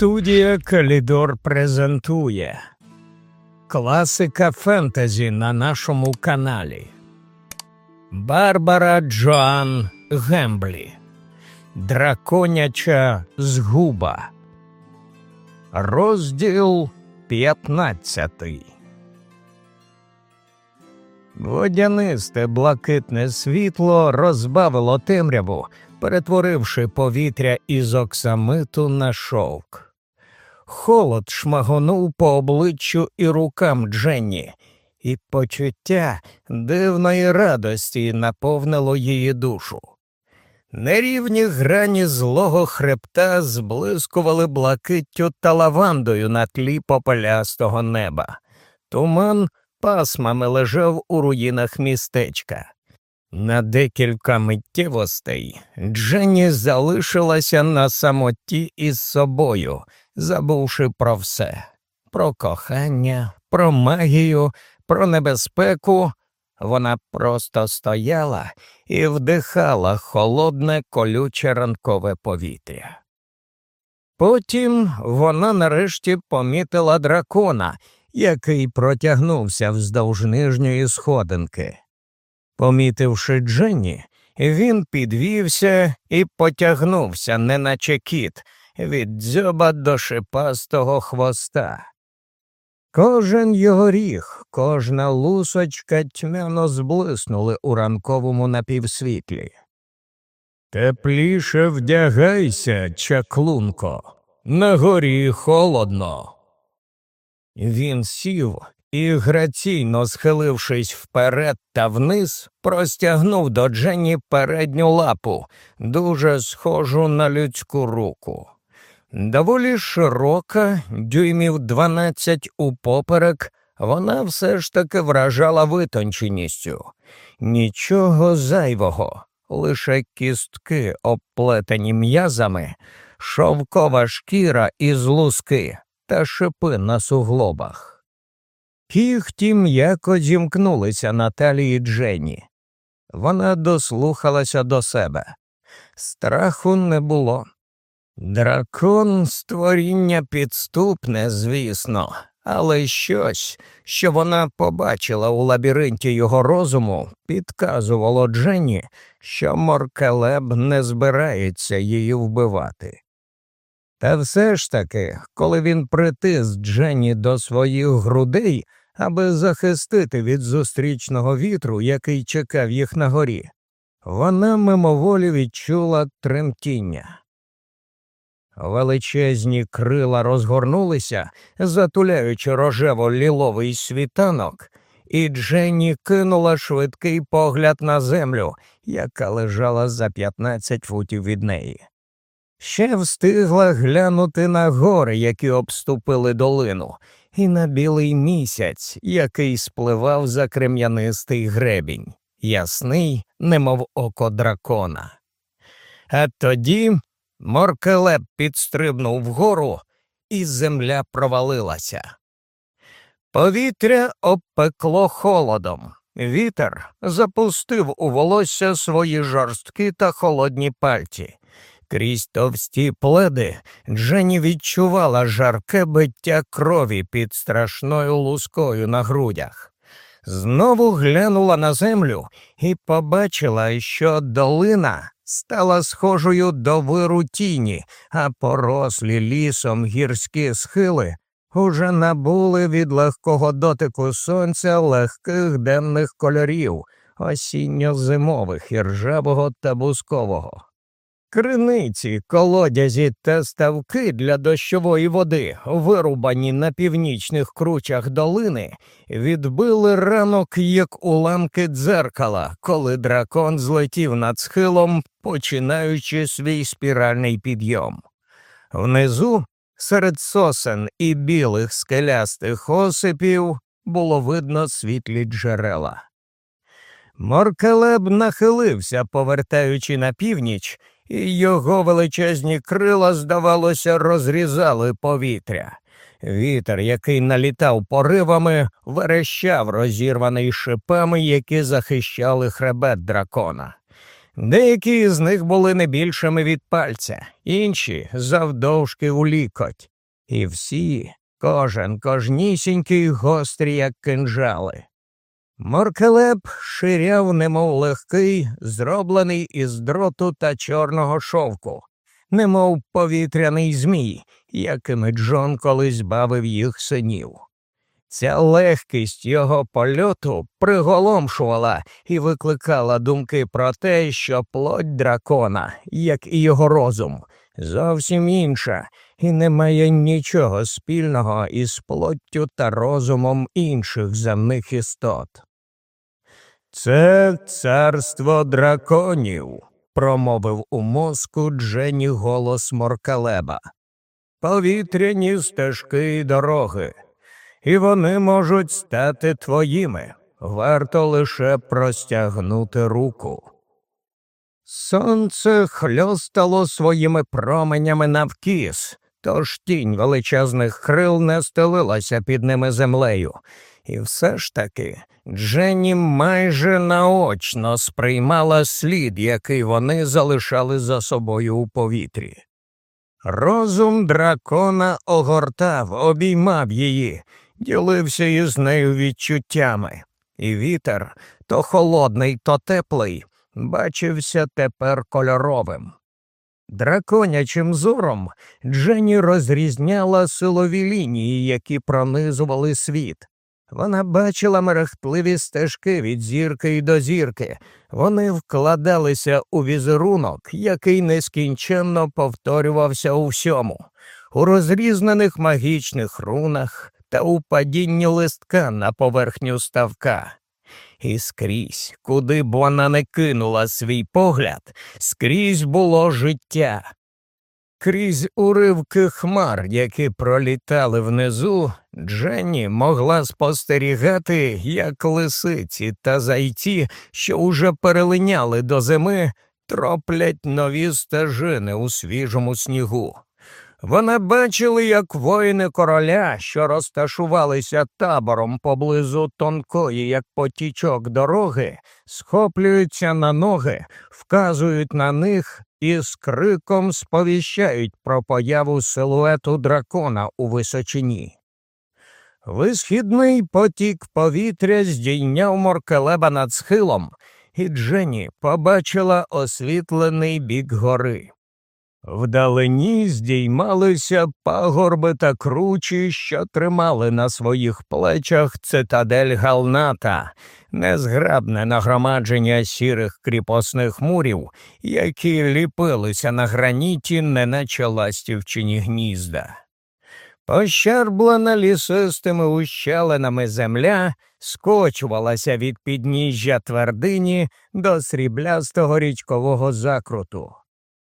Студія Калідор презентує Класика фентезі на нашому каналі Барбара Джоан Гемблі Драконяча згуба. Розділ 15 Водянисте блакитне світло розбавило темряву, перетворивши повітря із оксамиту на шовк. Холод шмагонув по обличчю і рукам Дженні, і почуття дивної радості наповнило її душу. Нерівні грані злого хребта зблискували блакиттю та лавандою на тлі попелястого неба. Туман пасмами лежав у руїнах містечка. На декілька миттєвостей Дженні залишилася на самоті із собою, забувши про все про кохання, про магію, про небезпеку. Вона просто стояла і вдихала холодне колюче ранкове повітря. Потім вона нарешті помітила дракона, який протягнувся вздовж нижньої сходинки. Помітивши Дженні, він підвівся і потягнувся, неначе кіт, від дзьоба до шипастого хвоста. Кожен його ріг, кожна лусочка тьмяно зблиснули у ранковому напівсвітлі. Тепліше вдягайся, чаклунко, на горі холодно. Він сів і, граційно схилившись вперед та вниз, простягнув до Дженні передню лапу, дуже схожу на людську руку. Доволі широка, дюймів дванадцять упоперек, вона все ж таки вражала витонченістю. Нічого зайвого, лише кістки, обплетені м'язами, шовкова шкіра із луски та шипи на суглобах. Кіхті м'яко зімкнулися на талії Дженні. Вона дослухалася до себе. Страху не було. Дракон створіння підступне, звісно, але щось, що вона побачила у лабіринті його розуму, підказувало Дженні, що Моркелеб не збирається її вбивати. Та все ж таки, коли він притис Дженні до своїх грудей, аби захистити від зустрічного вітру, який чекав їх на горі, вона мимоволі відчула тремтіння. Величезні крила розгорнулися, затуляючи рожево ліловий світанок, і Дженні кинула швидкий погляд на землю, яка лежала за 15 футів від неї. Ще встигла глянути на гори, які обступили долину, і на білий місяць, який спливав за крем'янистий гребінь, ясний, немов око дракона. А тоді Моркелеп підстрибнув вгору, і земля провалилася. Повітря обпекло холодом. Вітер запустив у волосся свої жорсткі та холодні пальці. Крізь товсті пледи Джені відчувала жарке биття крові під страшною лускою на грудях. Знову глянула на землю і побачила, що долина стала схожою до виру тіні, а порослі лісом гірські схили уже набули від легкого дотику сонця легких денних кольорів, осінньо-зимових іржавого та бускового. Криниці, колодязі та ставки для дощової води, вирубані на північних кручах долини, відбили ранок як уламки дзеркала, коли дракон злетів над схилом, починаючи свій спіральний підйом. Внизу, серед сосен і білих скелястих осипів, було видно світлі джерела. Моркелеб нахилився, повертаючи на північ і його величезні крила, здавалося, розрізали повітря. Вітер, який налітав поривами, верещав розірваний шипами, які захищали хребет дракона. Деякі з них були не більшими від пальця, інші завдовжки у лікоть. і всі, кожен кожнісінький гострі, як кинжали. Моркелеп ширяв, немов легкий, зроблений із дроту та чорного шовку, немов повітряний змій, якими Джон колись бавив їх синів. Ця легкість його польоту приголомшувала і викликала думки про те, що плоть дракона, як і його розум, зовсім інша і не має нічого спільного із плоттю та розумом інших земних істот. Це царство драконів, промовив у мозку Джені голос Моркалеба. Повітряні стежки й дороги, і вони можуть стати твоїми. Варто лише простягнути руку. Сонце хльостало своїми променями навкіс, тож тінь величезних крил не стелилася під ними землею, і все ж таки Дженні майже наочно сприймала слід, який вони залишали за собою у повітрі. Розум дракона огортав, обіймав її, ділився із нею відчуттями, і вітер то холодний, то теплий, бачився тепер кольоровим. Драконячим зором Дженні розрізняла силові лінії, які пронизували світ. Вона бачила мерехтливі стежки від зірки й до зірки. Вони вкладалися у візерунок, який нескінченно повторювався у всьому, у розрізнених магічних рунах та у падінні листка на поверхню ставка. І скрізь, куди б вона не кинула свій погляд, скрізь було життя. Крізь уривки хмар, які пролітали внизу, Дженні могла спостерігати, як лисиці та зайці, що уже перелиняли до зими, троплять нові стежини у свіжому снігу. Вона бачила, як воїни короля, що розташувалися табором поблизу тонкої, як потічок дороги, схоплюються на ноги, вказують на них і з криком сповіщають про появу силуету дракона у височині. Висхідний потік повітря здійняв моркелеба над схилом, і Дженні побачила освітлений бік гори. Вдалині здіймалися пагорби та кручі, що тримали на своїх плечах цитадель Галната, незграбне нагромадження сірих кріпосних мурів, які ліпилися на граніті, неначе ластівчині гнізда. Пощерблена лісистими ущелинами земля скочувалася від підніжжя твердині до сріблястого річкового закруту.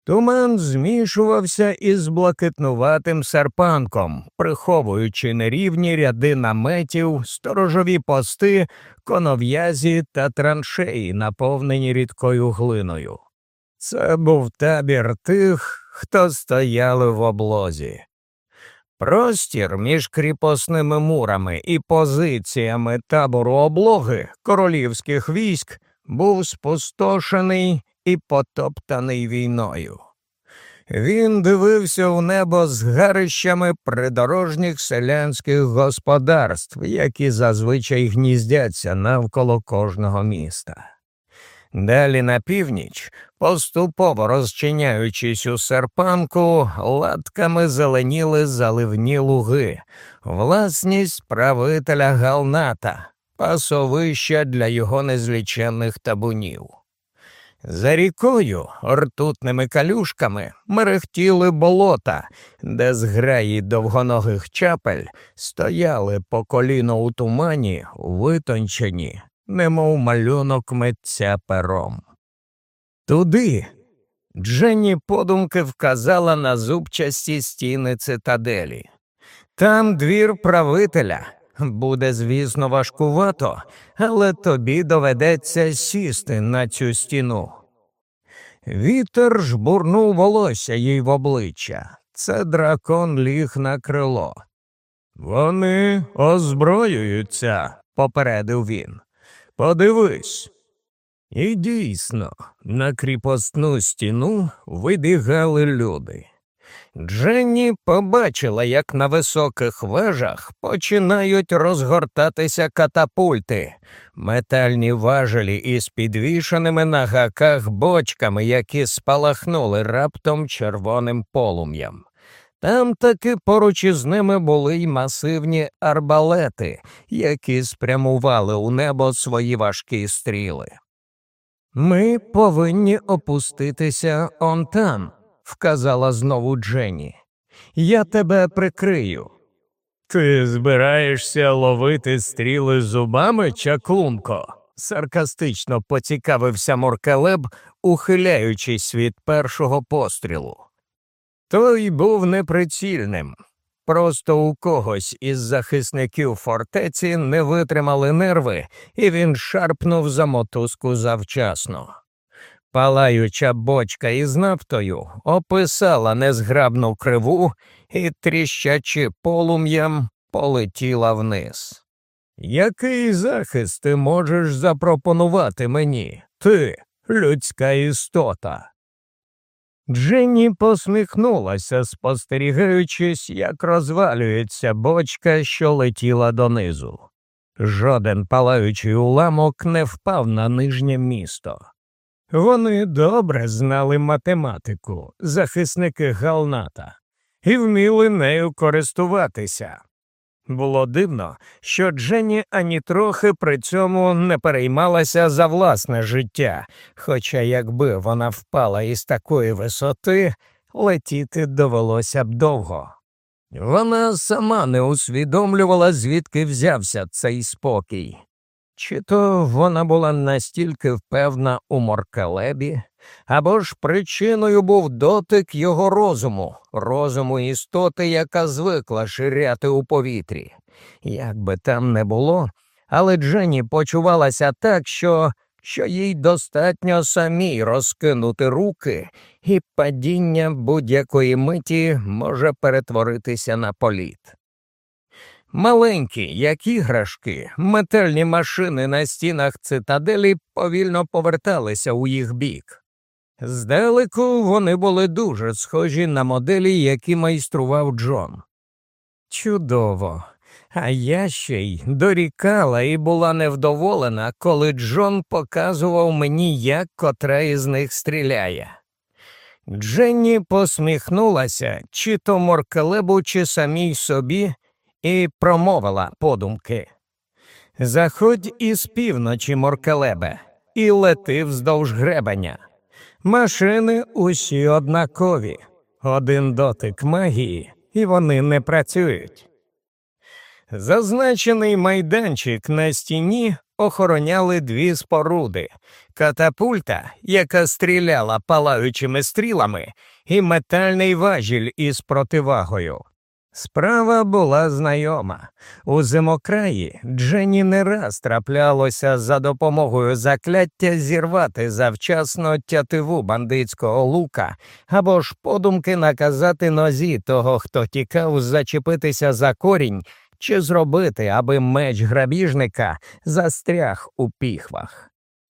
Туман змішувався із блакитнуватим серпанком, приховуючи нерівні ряди наметів, сторожові пости, конов'язі та траншеї, наповнені рідкою глиною. Це був табір тих, хто стояли в облозі. Простір між кріпосними мурами і позиціями табору облоги королівських військ був спустошений і потоптаний війною. Він дивився в небо з гарищами придорожніх селянських господарств, які зазвичай гніздяться навколо кожного міста. Далі на північ, поступово розчиняючись у серпанку, латками зеленіли заливні луги, власність правителя Галната, пасовища для його незліченних табунів. За рікою ртутними калюшками мерехтіли болота, де зграї довгоногих чапель стояли по коліно у тумані, витончені, немов малюнок митця пером. Туди Дженні подумки вказала на зубчасті стіни цитаделі. Там двір правителя. Буде, звісно, важкувато, але тобі доведеться сісти на цю стіну. Вітер жбурнув волосся їй в обличчя. Це дракон ліг на крило. Вони озброюються, попередив він. Подивись. І дійсно, на кріпосну стіну вибігали люди. Дженні побачила, як на високих вежах починають розгортатися катапульти, метальні важелі із підвішеними на гаках бочками, які спалахнули раптом червоним полум'ям. Там таки поруч із ними були й масивні арбалети, які спрямували у небо свої важкі стріли. Ми повинні опуститися он там, вказала знову Дженні. Я тебе прикрию. Ти збираєшся ловити стріли зубами, чаклунко? саркастично поцікавився Моркелеб, ухиляючись від першого пострілу. Той був неприцільним. Просто у когось із захисників фортеці не витримали нерви, і він шарпнув за мотузку завчасно. Палаюча бочка із нафтою описала незграбну криву і, тріщачи полум'ям, полетіла вниз. Який захист ти можеш запропонувати мені, ти, людська істота? Дженні посміхнулася, спостерігаючись, як розвалюється бочка, що летіла донизу. Жоден палаючий уламок не впав на нижнє місто. Вони добре знали математику, захисники Галната, і вміли нею користуватися. Було дивно, що Дженні ані трохи при цьому не переймалася за власне життя, хоча якби вона впала із такої висоти, летіти довелося б довго. Вона сама не усвідомлювала, звідки взявся цей спокій. Чи то вона була настільки впевна у Моркалебі, або ж причиною був дотик його розуму, розуму істоти, яка звикла ширяти у повітрі. Як би там не було, але Дженні почувалася так, що що їй достатньо самій розкинути руки, і падіння будь-якої миті може перетворитися на політ. Маленькі, як іграшки, метельні машини на стінах цитаделі повільно поверталися у їх бік. Здалеку вони були дуже схожі на моделі, які майстрував Джон. Чудово. А я ще й дорікала і була невдоволена, коли Джон показував мені, як котра із них стріляє. Дженні посміхнулася, чи то моркелебу, чи самій собі, і промовила подумки. Заходь із півночі, моркелебе, і лети вздовж гребеня. Машини усі однакові, один дотик магії, і вони не працюють. Зазначений майданчик на стіні охороняли дві споруди катапульта, яка стріляла палаючими стрілами, і метальний важіль із противагою. Справа була знайома. У зимокраї Дженні не раз траплялося за допомогою закляття зірвати завчасно тятиву бандитського лука або ж подумки наказати нозі того, хто тікав зачепитися за корінь, чи зробити, аби меч грабіжника застряг у піхвах.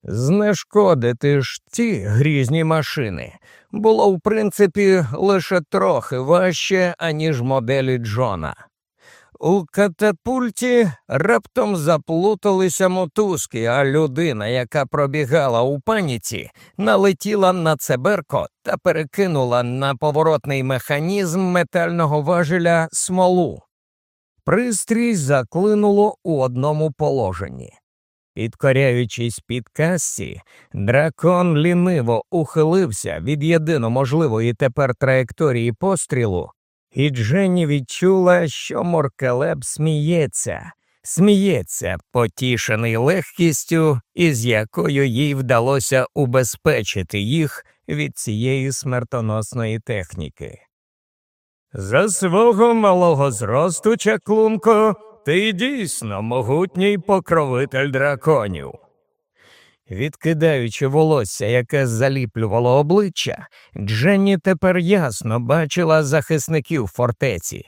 Знешкодити ж ці грізні машини було в принципі лише трохи важче, аніж моделі Джона. У катапульті раптом заплуталися мотузки, а людина, яка пробігала у паніці, налетіла на цеберко та перекинула на поворотний механізм метального важеля смолу. Пристрій заклинуло у одному положенні. Підкоряючись під кассі, дракон ліниво ухилився від єдино можливої тепер траєкторії пострілу, і Дженні відчула, що Моркелеб сміється, сміється, потішений легкістю, із якою їй вдалося убезпечити їх від цієї смертоносної техніки. За свого малого зросту, чаклунко, ти дійсно могутній покровитель драконів. Відкидаючи волосся, яке заліплювало обличчя, Дженні тепер ясно бачила захисників фортеці.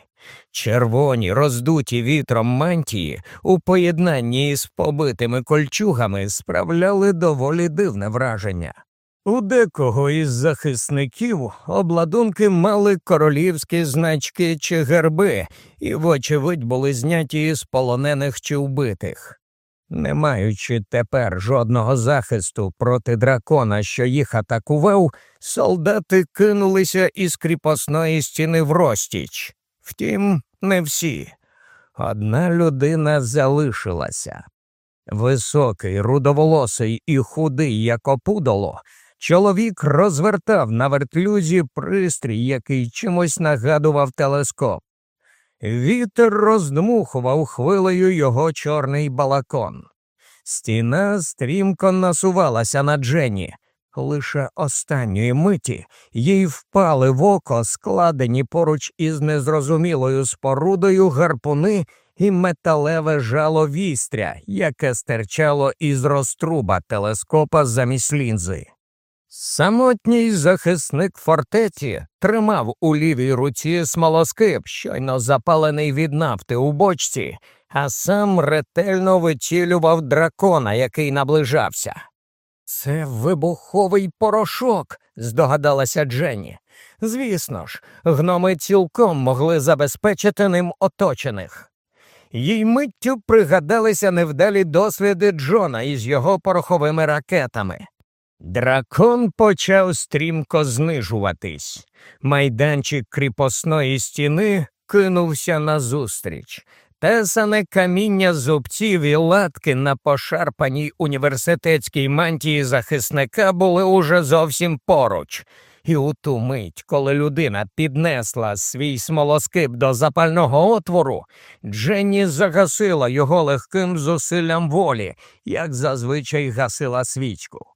Червоні, роздуті вітром мантії у поєднанні із побитими кольчугами справляли доволі дивне враження. У декого із захисників обладунки мали королівські значки чи герби, і, вочевидь, були зняті із полонених чи вбитих. Не маючи тепер жодного захисту проти дракона, що їх атакував, солдати кинулися із кріпосної стіни в розтіч. Втім, не всі. Одна людина залишилася. Високий, рудоволосий і худий, як опудоло, чоловік розвертав на вертлюзі пристрій, який чимось нагадував телескоп. Вітер роздмухував хвилею його чорний балакон. Стіна стрімко насувалася на Джені. Лише останньої миті їй впали в око, складені поруч із незрозумілою спорудою гарпуни і металеве жало вістря, яке стирчало із розтруба телескопа замість лінзи. Самотній захисник фортеці тримав у лівій руці смолоскип, щойно запалений від нафти у бочці, а сам ретельно вицілював дракона, який наближався. Це вибуховий порошок, здогадалася Дженні. Звісно ж, гноми цілком могли забезпечити ним оточених. Їй миттю пригадалися невдалі досвіди Джона із його пороховими ракетами. Дракон почав стрімко знижуватись. Майданчик кріпосної стіни кинувся назустріч. Тесане каміння зубців і латки на пошарпаній університетській мантії захисника були уже зовсім поруч. І у ту мить, коли людина піднесла свій смолоскип до запального отвору, Дженні загасила його легким зусиллям волі, як зазвичай гасила свічку.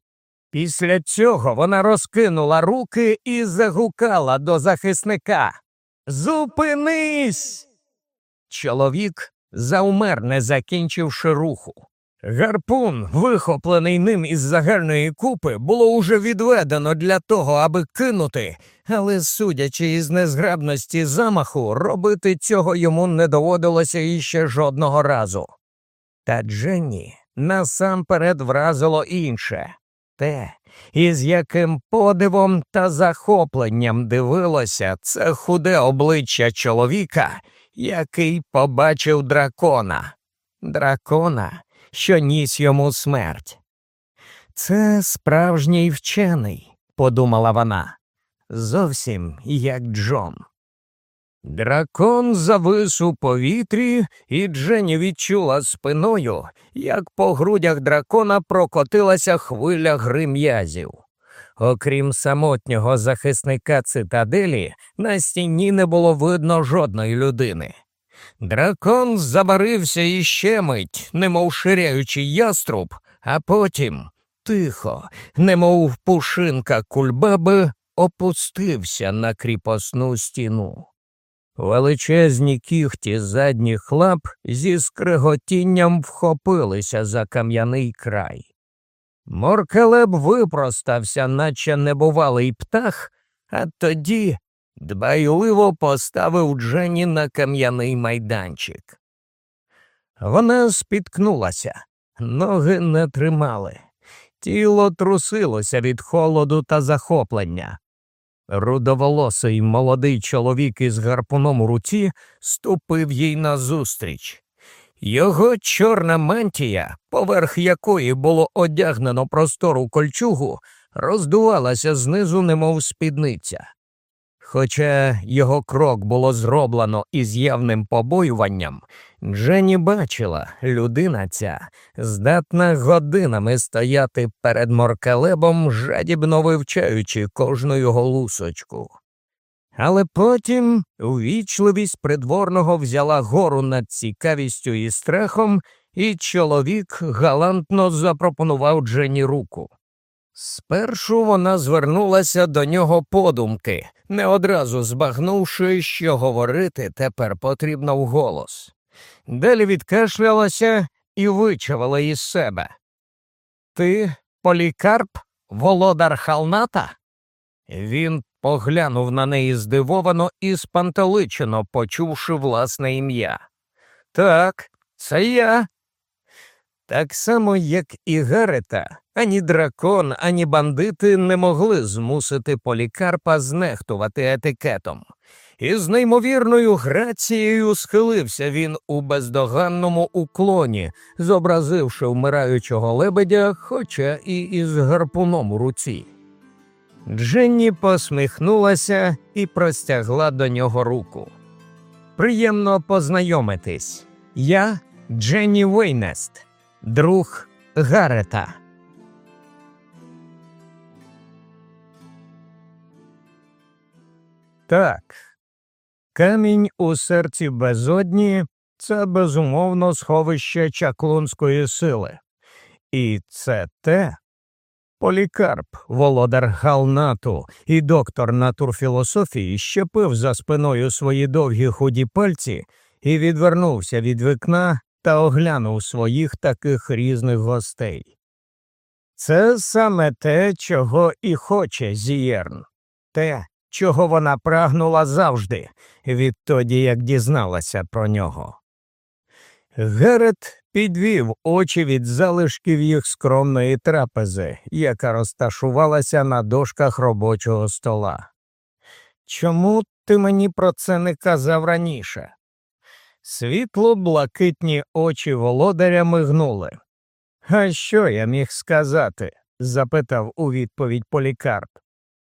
Після цього вона розкинула руки і загукала до захисника. Зупинись! Чоловік заумер, не закінчивши руху. Гарпун, вихоплений ним із загальної купи, було уже відведено для того, аби кинути, але, судячи із незграбності замаху, робити цього йому не доводилося іще жодного разу. Та Дженні насамперед вразило інше те, із яким подивом та захопленням дивилося це худе обличчя чоловіка, який побачив дракона, дракона, що ніс йому смерть. Це справжній вчений, подумала вона, зовсім як Джон. Дракон завис у повітрі, і Джені відчула спиною, як по грудях дракона прокотилася хвиля грим'язів. Окрім самотнього захисника цитаделі, на стіні не було видно жодної людини. Дракон забарився іще мить, немов ширяючи яструб, а потім тихо, немов пушинка кульбаби, опустився на кріпосну стіну. Величезні кіхті задніх лап зі скриготінням вхопилися за кам'яний край. Моркелеб випростався, наче небувалий птах, а тоді дбайливо поставив Джені на кам'яний майданчик. Вона спіткнулася, ноги не тримали, тіло трусилося від холоду та захоплення. Рудоволосий молодий чоловік із гарпуном у руці ступив їй назустріч. Його чорна мантія, поверх якої було одягнено простору кольчугу, роздувалася знизу, немов спідниця. Хоча його крок було зроблено із явним побоюванням, Дженні бачила, людина ця здатна годинами стояти перед моркалебом, жадібно вивчаючи кожну його лусочку. Але потім увічливість придворного взяла гору над цікавістю і страхом, і чоловік галантно запропонував Дженні руку. Спершу вона звернулася до нього подумки, не одразу збагнувши, що говорити тепер потрібно вголос. Далі відкашлялася і вичавила із себе. Ти, полікарп, володар халната? Він поглянув на неї здивовано і спантеличено, почувши власне ім'я. Так, це я. Так само, як і Гарета, ані дракон, ані бандити не могли змусити полікарпа знехтувати етикетом. І з неймовірною грацією схилився він у бездоганному уклоні, зобразивши вмираючого лебедя, хоча і із гарпуном у руці. Дженні посміхнулася і простягла до нього руку. Приємно познайомитись. Я Дженні Вейнест, друг Гарета. Так, камінь у серці безодні це безумовно сховище чаклунської сили. І це те, Полікарп, володар Галнату і доктор натурфілософії щепив за спиною свої довгі худі пальці і відвернувся від вікна та оглянув своїх таких різних гостей. Це саме те, чого і хоче Зієрн, те, чого вона прагнула завжди, відтоді як дізналася про нього. Герет підвів очі від залишків їх скромної трапези, яка розташувалася на дошках робочого стола. Чому ти мені про це не казав раніше? Світло блакитні очі володаря мигнули. А що я міг сказати? запитав у відповідь Полікарп.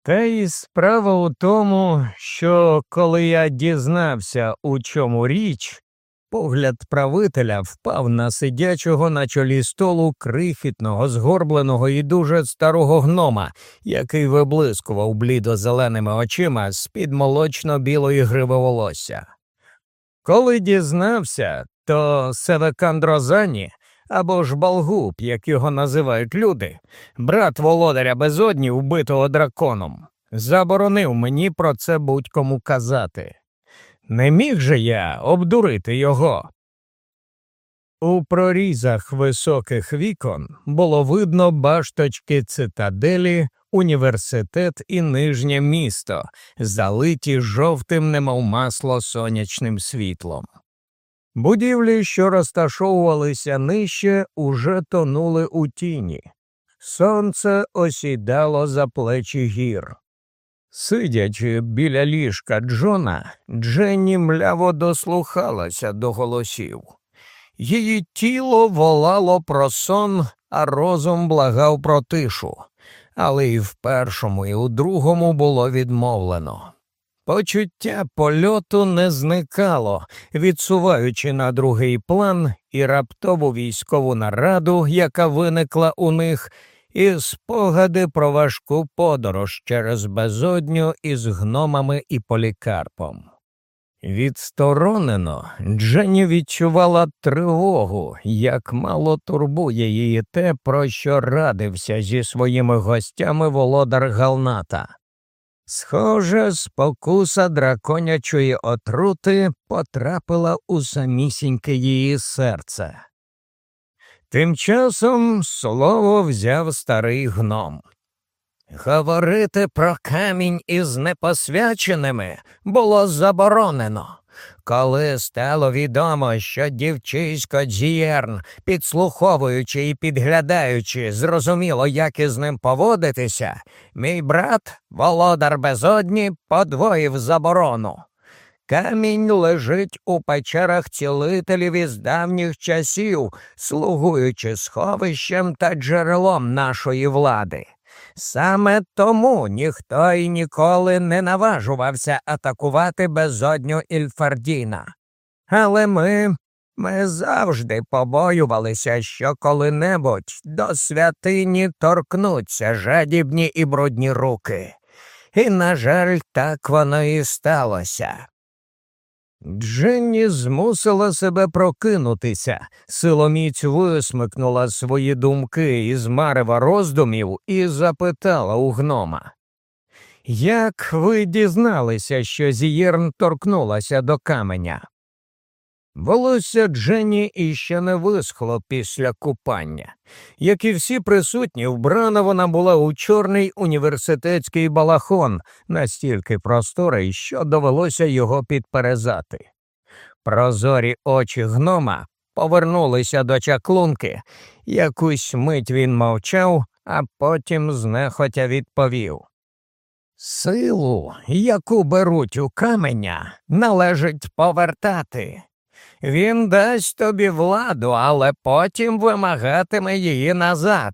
Та й справа у тому, що коли я дізнався, у чому річ, Погляд правителя впав на сидячого на чолі столу крихітного, згорбленого і дуже старого гнома, який виблискував блідо зеленими очима з під молочно білої гриви волосся. Коли дізнався, то Севекандрозані або ж Балгуб, як його називають люди, брат володаря безодні, вбитого драконом, заборонив мені про це будь-кому казати. Не міг же я обдурити його. У прорізах високих вікон було видно башточки цитаделі, університет і нижнє місто, залиті жовтим, немов масло сонячним світлом. Будівлі, що розташовувалися нижче, уже тонули у тіні. Сонце осідало за плечі гір. Сидячи біля ліжка Джона, Дженні мляво дослухалася до голосів. Її тіло волало про сон, а розум благав про тишу, але і в першому, і у другому було відмовлено. Почуття польоту не зникало, відсуваючи на другий план і раптову військову нараду, яка виникла у них і спогади про важку подорож через безодню із гномами і полікарпом. Відсторонено Дженні відчувала тривогу, як мало турбує її те, про що радився зі своїми гостями володар Галната. Схоже, спокуса драконячої отрути потрапила у самісіньке її серце. Тим часом слово взяв старий гном. Говорити про камінь із непосвяченими було заборонено. Коли стало відомо, що дівчисько Дзієрн, підслуховуючи і підглядаючи, зрозуміло, як із ним поводитися, мій брат, володар безодні, подвоїв заборону. Камінь лежить у печерах цілителів із давніх часів, слугуючи сховищем та джерелом нашої влади. Саме тому ніхто і ніколи не наважувався атакувати безодню Ільфардіна. Але ми ми завжди побоювалися, що коли-небудь до святині торкнуться жадібні і брудні руки. І, на жаль, так воно і сталося. Дженні змусила себе прокинутися, силоміць висмикнула свої думки із марева роздумів і запитала у гнома. Як ви дізналися, що Зієрн торкнулася до каменя? Волосся Дженні іще не висхло після купання. Як і всі присутні, вбрана вона була у чорний університетський балахон, настільки просторий, що довелося його підперезати. Прозорі очі гнома повернулися до чаклунки. Якусь мить він мовчав, а потім знехотя відповів. Силу, яку беруть у каменя, належить повертати. Він дасть тобі владу, але потім вимагатиме її назад.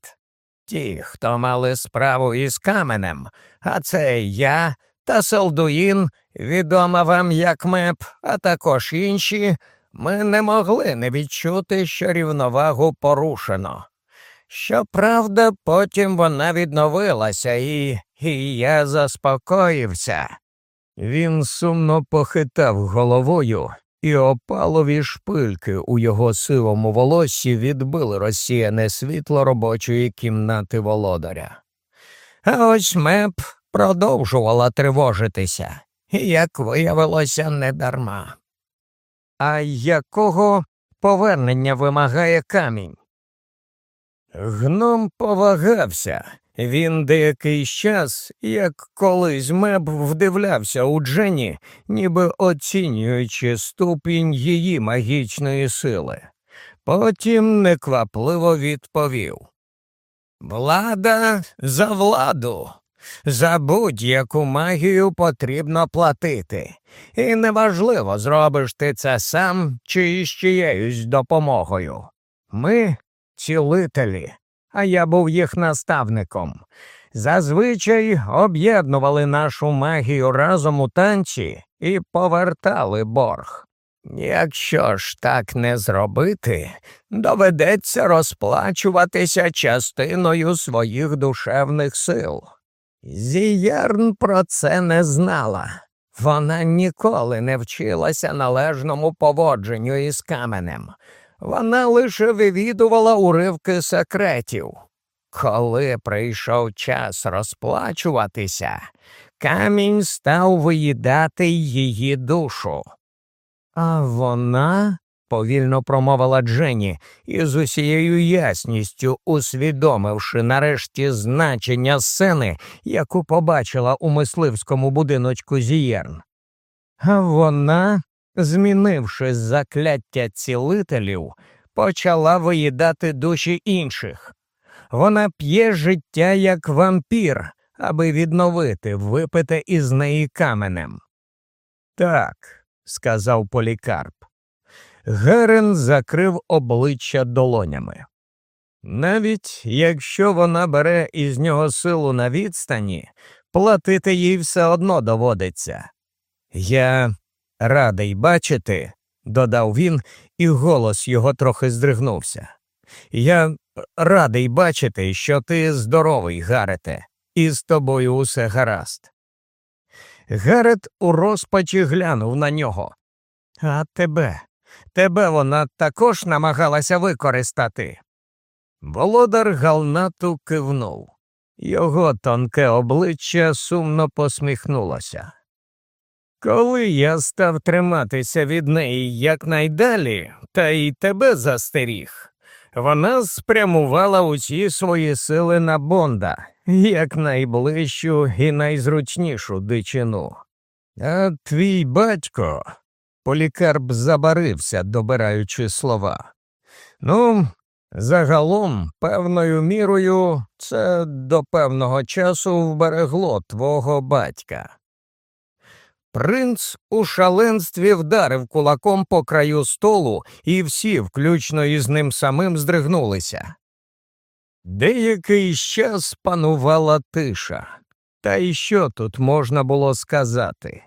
Ті, хто мали справу із каменем, а це я та Солдуїн, відома вам як меп, а також інші, ми не могли не відчути, що рівновагу порушено. Щоправда, потім вона відновилася, і, і я заспокоївся. Він сумно похитав головою, і опалові шпильки у його сивому волоссі відбили розсіяне світло робочої кімнати володаря. А ось меп продовжувала тривожитися, як виявилося, недарма. А якого повернення вимагає камінь? Гном повагався. Він деякий час, як колись меб вдивлявся у Джені, ніби оцінюючи ступінь її магічної сили. Потім неквапливо відповів Влада за владу. За будь-яку магію потрібно платити, і неважливо, зробиш ти це сам чи з чиєюсь допомогою. Ми цілителі, а я був їх наставником. Зазвичай об'єднували нашу магію разом у танці і повертали борг. Якщо ж так не зробити, доведеться розплачуватися частиною своїх душевних сил. Зіярн про це не знала. Вона ніколи не вчилася належному поводженню із каменем. Вона лише вивідувала уривки секретів. Коли прийшов час розплачуватися, камінь став виїдати її душу. А вона повільно промовила Дженні, і з усією ясністю усвідомивши нарешті значення сцени, яку побачила у мисливському будиночку Зієрн. А вона, змінивши закляття цілителів, почала виїдати душі інших. Вона п'є життя як вампір, аби відновити випите із неї каменем. Так, сказав Полікарп. Герен закрив обличчя долонями. Навіть якщо вона бере із нього силу на відстані, платити їй все одно доводиться. Я радий бачити, додав він, і голос його трохи здригнувся. Я радий бачити, що ти здоровий, Гарете, і з тобою усе гаразд. Гарет у розпачі глянув на нього. А тебе? Тебе вона також намагалася використати. Володар Галнату кивнув. Його тонке обличчя сумно посміхнулося. Коли я став триматися від неї якнайдалі, та й тебе застеріг, вона спрямувала усі свої сили на Бонда, як найближчу і найзручнішу дичину. А твій батько Полікарп забарився, добираючи слова. Ну, загалом, певною мірою, це до певного часу вберегло твого батька. Принц у шаленстві вдарив кулаком по краю столу, і всі, включно із ним самим, здригнулися. Деякий час панувала тиша, та й що тут можна було сказати?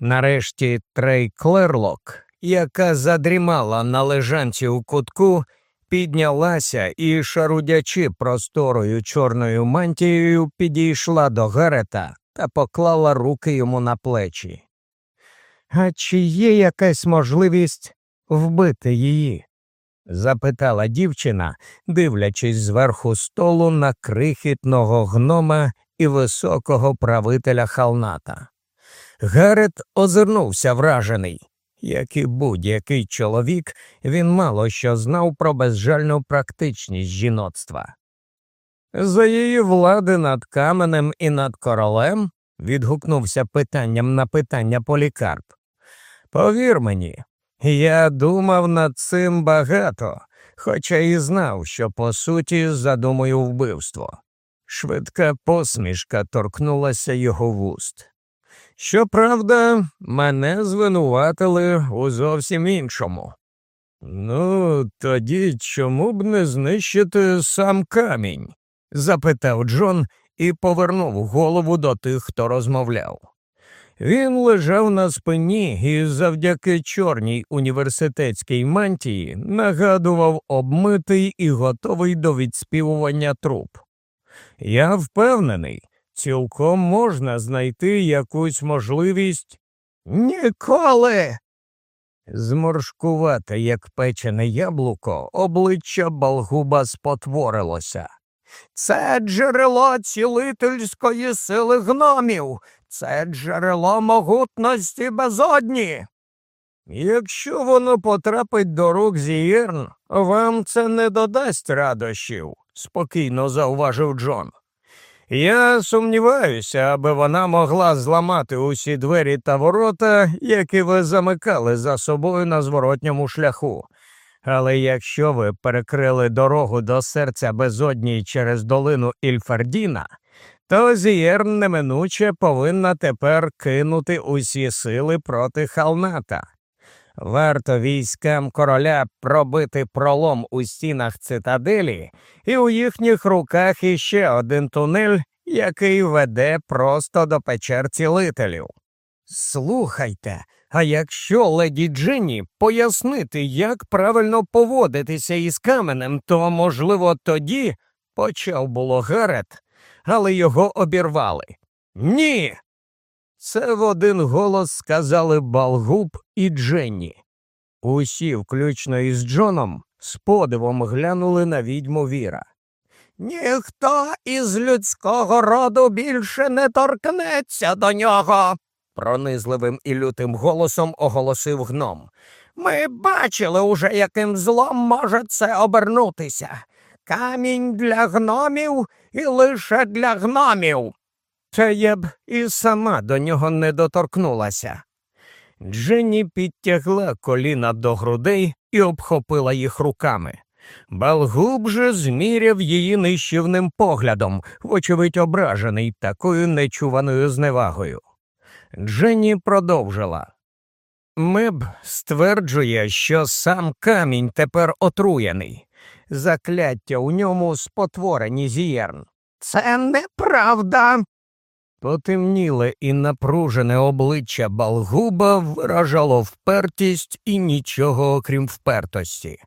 Нарешті Трей Клерлок, яка задрімала на лежанці у кутку, піднялася і, шарудячи просторою чорною мантією, підійшла до Гарета та поклала руки йому на плечі. А чи є якась можливість вбити її? запитала дівчина, дивлячись зверху столу на крихітного гнома і високого правителя халната. Гарет озирнувся вражений. Як і будь-який чоловік, він мало що знав про безжальну практичність жіноцтва. За її влади над каменем і над королем відгукнувся питанням на питання полікарп. Повір мені, Я думав над цим багато, хоча і знав, що по суті задумаю вбивство. Швидка посмішка торкнулася його вуст. Щоправда, мене звинуватили у зовсім іншому. Ну, тоді чому б не знищити сам камінь? Запитав Джон і повернув голову до тих, хто розмовляв. Він лежав на спині і завдяки чорній університетській мантії нагадував обмитий і готовий до відспівування труп. Я впевнений, цілком можна знайти якусь можливість. Ніколи. Зморшкувате, як печене яблуко, обличчя Балгуба спотворилося. Це джерело цілительської сили гномів, це джерело могутності безодні. Якщо воно потрапить до рук зієрн, вам це не додасть радощів, спокійно зауважив Джон. Я сумніваюся, аби вона могла зламати усі двері та ворота, які ви замикали за собою на зворотньому шляху. Але якщо ви перекрили дорогу до серця безодній через долину Ільфардіна, то Зієрн неминуче повинна тепер кинути усі сили проти Халната. Варто військам короля пробити пролом у стінах цитаделі, і у їхніх руках іще один тунель, який веде просто до печер цілителів. Слухайте, а якщо леді Дженні пояснити, як правильно поводитися із каменем, то, можливо, тоді почав було Гарет, але його обірвали. Ні. Це в один голос сказали Балгуб і Дженні. Усі, включно із Джоном, з подивом глянули на відьму Віра. Ніхто із людського роду більше не торкнеться до нього, пронизливим і лютим голосом оголосив гном. Ми бачили уже, яким злом може це обернутися. Камінь для гномів і лише для гномів. Та я б і сама до нього не доторкнулася. Дженні підтягла коліна до грудей і обхопила їх руками. Балгуб же зміряв її нищівним поглядом, вочевидь ображений такою нечуваною зневагою. Дженні продовжила. Меб стверджує, що сам камінь тепер отруєний. Закляття у ньому спотворені зієрн. Це неправда. Потемніле і напружене обличчя Балгуба виражало впертість і нічого окрім впертості.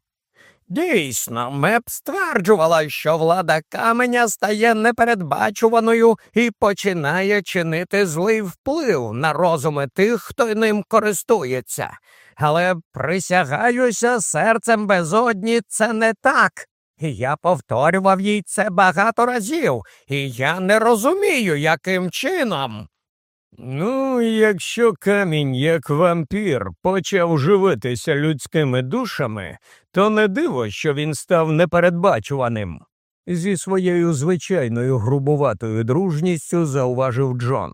Дійсно, Меп стверджувала, що влада каменя стає непередбачуваною і починає чинити злий вплив на розуми тих, хто ним користується. Але присягаюся серцем безодні, це не так. Я повторював їй це багато разів, і я не розумію, яким чином. Ну, якщо камінь, як вампір, почав живитися людськими душами, то не диво, що він став непередбачуваним. Зі своєю звичайною грубуватою дружністю зауважив Джон.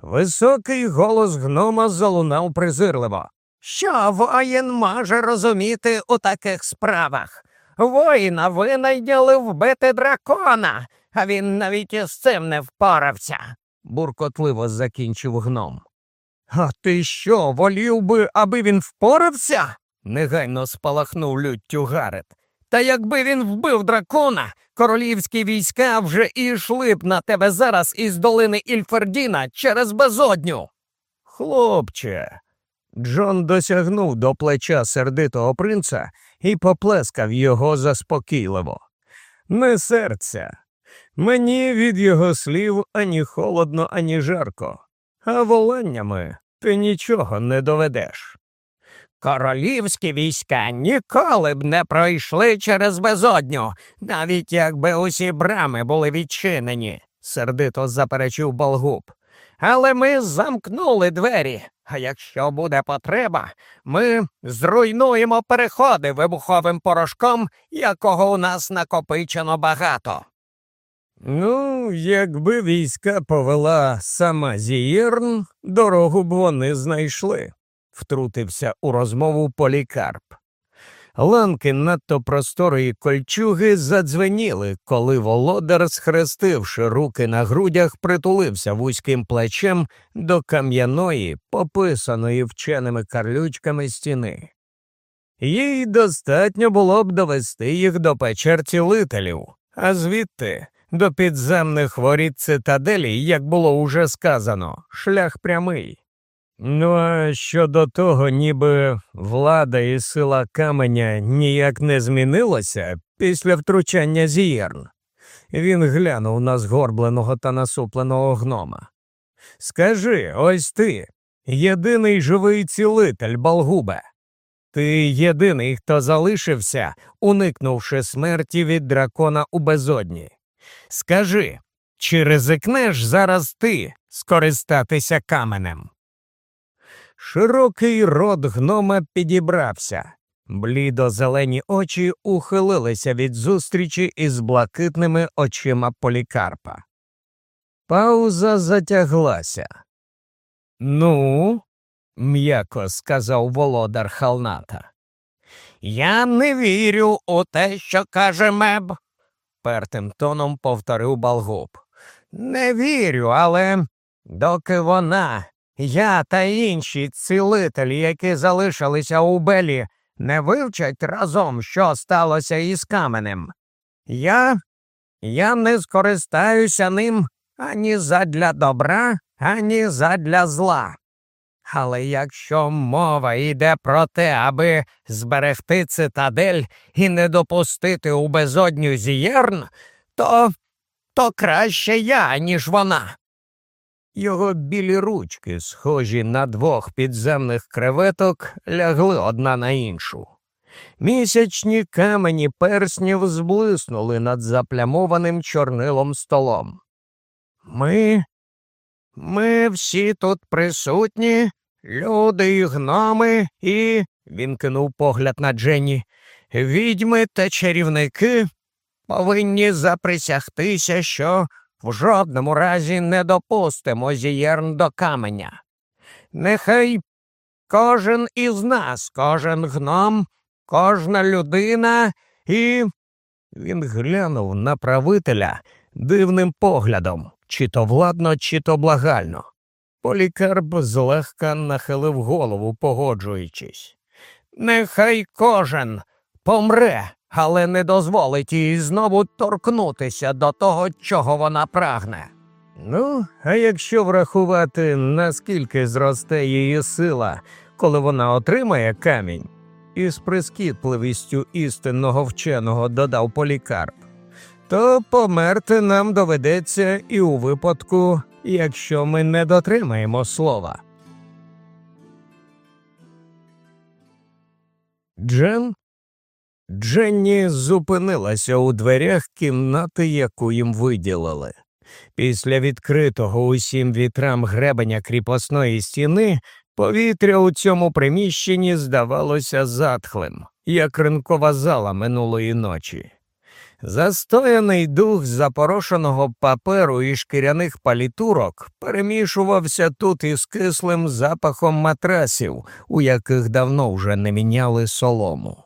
Високий голос гнома залунав презирливо. Що воїн може розуміти у таких справах? Воїна винайняли вбити дракона, а він навіть із цим не впорався буркотливо закінчив гном. А ти що, волів би, аби він впорався? негайно спалахнув люттю Гарет. Та якби він вбив дракона, королівські війська вже і йшли б на тебе зараз із долини Ільфердіна через безодню. Хлопче. Джон досягнув до плеча сердитого принца і поплескав його заспокійливо. Не серця, Мені від його слів ані холодно, ані жарко, а воланнями ти нічого не доведеш. Королівські війська ніколи б не пройшли через безодню, навіть якби усі брами були відчинені, сердито заперечив Болгуб. Але ми замкнули двері, а якщо буде потреба, ми зруйнуємо переходи вибуховим порошком, якого у нас накопичено багато. Ну, якби війська повела сама Зієрн, дорогу б вони знайшли, втрутився у розмову полікарп. Ланки надто просторої кольчуги задзвеніли, коли володар, схрестивши руки на грудях, притулився вузьким плечем до кам'яної, пописаної вченими карлючками стіни. Їй достатньо було б довести їх до печер цілителів, а звідти до підземних воріт цитаделі, як було уже сказано, шлях прямий. Ну а щодо того, ніби влада і сила каменя ніяк не змінилося після втручання зієрн. Він глянув на згорбленого та насупленого гнома. Скажи, ось ти, єдиний живий цілитель, Балгубе. Ти єдиний, хто залишився, уникнувши смерті від дракона у безодні. Скажи, чи ризикнеш зараз ти скористатися каменем? Широкий рот гнома підібрався. Блідо зелені очі ухилилися від зустрічі із блакитними очима полікарпа. Пауза затяглася. Ну, м'яко сказав володар Халната. Я не вірю у те, що каже меб, пертим тоном повторив Балгуб. Не вірю, але доки вона я та інші цілителі, які залишилися у Белі, не вивчать разом, що сталося із каменем. Я я не скористаюся ним ані задля добра, ані задля зла. Але якщо мова йде про те, аби зберегти цитадель і не допустити у безодню зієрн, то то краще я, ніж вона. Його білі ручки, схожі на двох підземних креветок, лягли одна на іншу. Місячні камені перснів зблиснули над заплямованим чорнилом столом. Ми, ми всі тут присутні, люди і гноми, і, він кинув погляд на Дженні, відьми та чарівники повинні заприсягтися, що в жодному разі не допустимо зієрн до каменя. Нехай кожен із нас, кожен гном, кожна людина і. Він глянув на правителя дивним поглядом, чи то владно, чи то благально. Полікарп злегка нахилив голову, погоджуючись. Нехай кожен помре але не дозволить їй знову торкнутися до того, чого вона прагне. Ну, а якщо врахувати, наскільки зросте її сила, коли вона отримає камінь, із прискіпливістю істинного вченого додав полікарп, то померти нам доведеться і у випадку, якщо ми не дотримаємо слова. Джен Дженні зупинилася у дверях кімнати, яку їм виділили. Після відкритого усім вітрам гребеня кріпосної стіни повітря у цьому приміщенні здавалося затхлим, як ринкова зала минулої ночі. Застояний дух запорошеного паперу і шкіряних палітурок перемішувався тут із кислим запахом матрасів, у яких давно вже не міняли солому.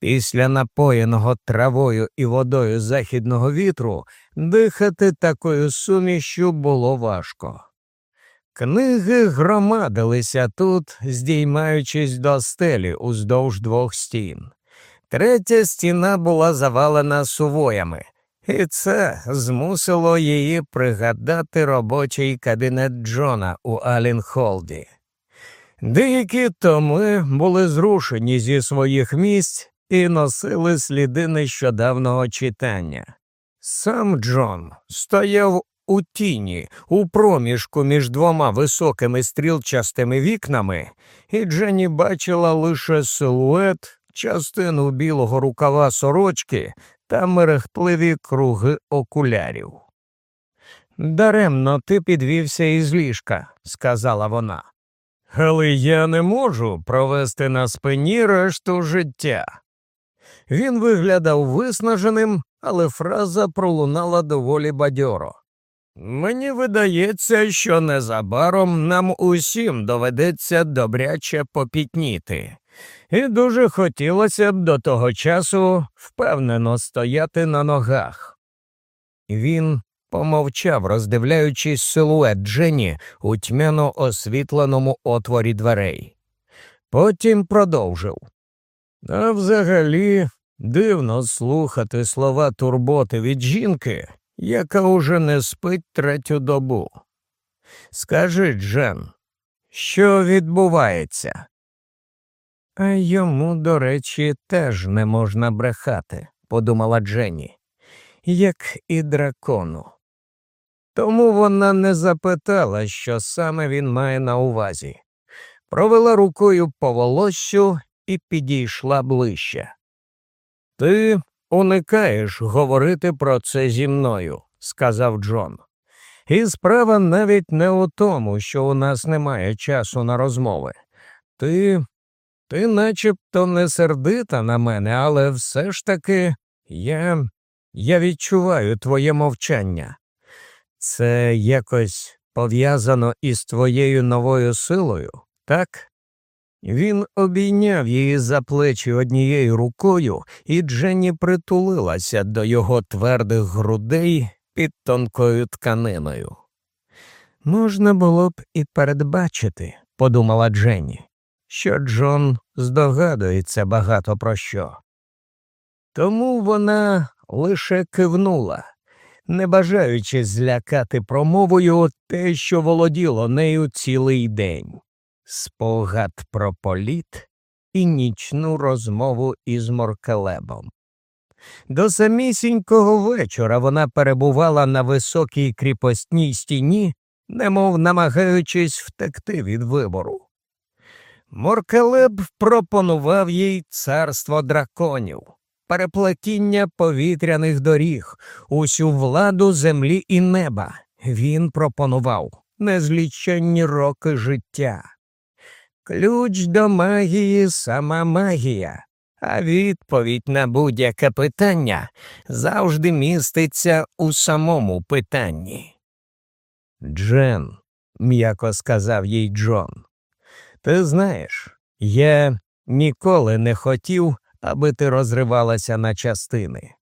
Після напоєного травою і водою західного вітру дихати такою сумішю було важко. Книги громадилися тут, здіймаючись до стелі уздовж двох стін. Третя стіна була завалена сувоями, і це змусило її пригадати робочий кабінет Джона у Алінхолді. Деякі томи були зрушені зі своїх місць і носили сліди нещодавнього читання. Сам Джон стояв у тіні, у проміжку між двома високими стрілчастими вікнами, і Дженні бачила лише силует, частину білого рукава сорочки та мерехтливі круги окулярів. Даремно ти підвівся із ліжка, сказала вона. Але я не можу провести на спині решту життя. Він виглядав виснаженим, але фраза пролунала доволі бадьоро. Мені видається, що незабаром нам усім доведеться добряче попітніти, і дуже хотілося б до того часу впевнено стояти на ногах. Він помовчав, роздивляючись силует Джені у тьмяно освітленому отворі дверей. Потім продовжив. А взагалі дивно слухати слова турботи від жінки, яка уже не спить третю добу. Скажи, Джен, що відбувається? А йому, до речі, теж не можна брехати, подумала Дженні, як і дракону. Тому вона не запитала, що саме він має на увазі, провела рукою по волоссю і підійшла ближче. Ти уникаєш говорити про це зі мною, сказав Джон. І справа навіть не у тому, що у нас немає часу на розмови. Ти ти начебто не сердита на мене, але все ж таки я я відчуваю твоє мовчання. Це якось пов'язано із твоєю новою силою, так? Він обійняв її за плечі однією рукою, і Дженні притулилася до його твердих грудей під тонкою тканиною. Можна було б і передбачити, подумала Дженні, що Джон здогадується багато про що. Тому вона лише кивнула, не бажаючи злякати промовою те, що володіло нею цілий день спогад про політ і нічну розмову із Моркелебом. До самісінького вечора вона перебувала на високій кріпостній стіні, немов намагаючись втекти від вибору. Моркелеб пропонував їй царство драконів, переплетіння повітряних доріг, усю владу землі і неба. Він пропонував незліченні роки життя. Ключ до магії сама магія, а відповідь на будь-яке питання завжди міститься у самому питанні. Джен, м'яко сказав їй Джон, ти знаєш, я ніколи не хотів, аби ти розривалася на частини.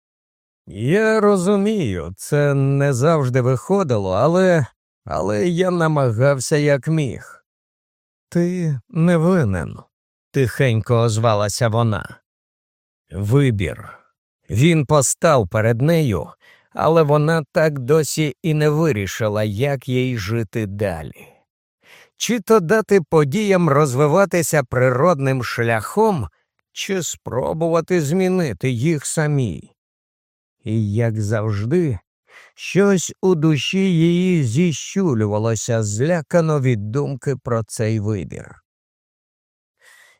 Я розумію, це не завжди виходило, але, але я намагався як міг. Ти не винен, тихенько озвалася вона. Вибір. Він постав перед нею, але вона так досі і не вирішила, як їй жити далі. Чи то дати подіям розвиватися природним шляхом, чи спробувати змінити їх самі. І, як завжди, Щось у душі її зіщулювалося злякано від думки про цей вибір.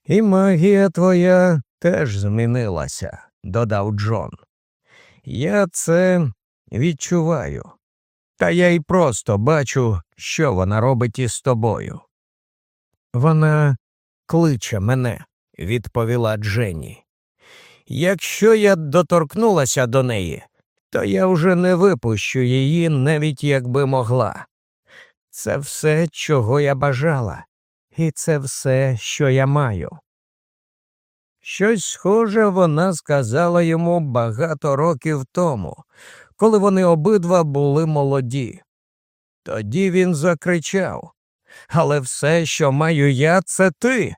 І магія твоя теж змінилася, додав Джон. Я це відчуваю, та я й просто бачу, що вона робить із тобою. Вона кличе мене, відповіла Дженні. Якщо я доторкнулася до неї, то я вже не випущу її, навіть якби могла. Це все, чого я бажала, і це все, що я маю. Щось схоже вона сказала йому багато років тому, коли вони обидва були молоді. Тоді він закричав Але все, що маю я, це ти.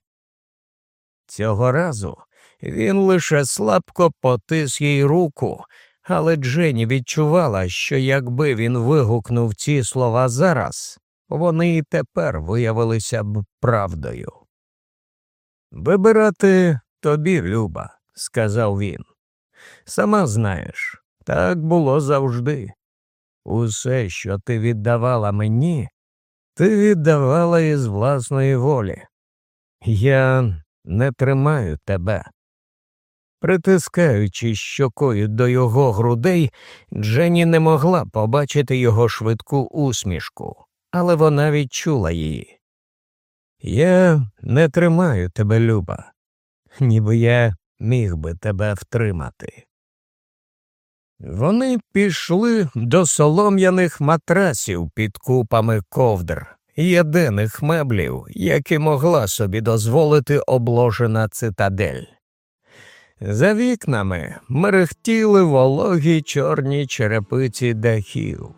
Цього разу він лише слабко потис їй руку, але Дженні відчувала, що якби він вигукнув ці слова зараз, вони і тепер виявилися б правдою. Вибирати тобі, Люба, сказав він. Сама знаєш, так було завжди. Усе, що ти віддавала мені, ти віддавала із власної волі. Я не тримаю тебе. Притискаючи щокою до його грудей, Дженні не могла побачити його швидку усмішку, але вона відчула її. Я не тримаю тебе, Люба, ніби я міг би тебе втримати. Вони пішли до солом'яних матрасів під купами ковдр, єдиних меблів, які могла собі дозволити обложена цитадель. За вікнами мерехтіли вологі чорні черепиці дахів.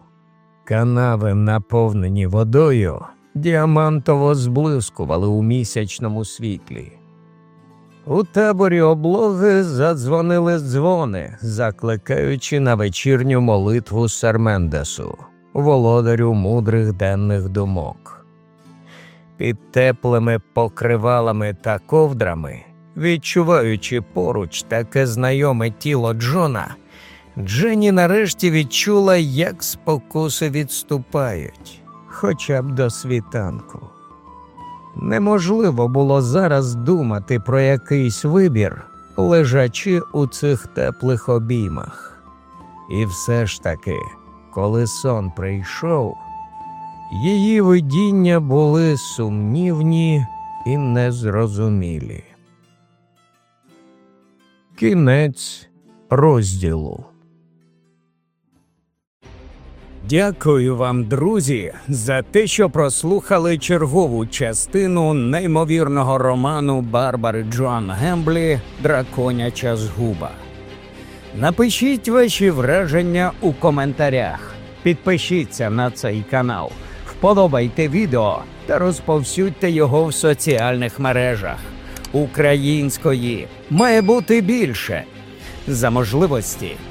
Канави, наповнені водою, діамантово зблискували у місячному світлі. У таборі облоги задзвонили дзвони, закликаючи на вечірню молитву Сермендесу, володарю мудрих денних думок. Під теплими покривалами та ковдрами, відчуваючи поруч таке знайоме тіло Джона, Дженні нарешті відчула, як спокуси відступають, хоча б до світанку. Неможливо було зараз думати про якийсь вибір, лежачи у цих теплих обіймах. І все ж таки, коли сон прийшов, її видіння були сумнівні і незрозумілі. Кінець розділу. Дякую вам, друзі, за те, що прослухали чергову частину неймовірного роману Барбари Джоан Гемблі Драконяча згуба. Напишіть ваші враження у коментарях, підпишіться на цей канал, вподобайте відео та розповсюдьте його в соціальних мережах. Української має бути більше. За можливості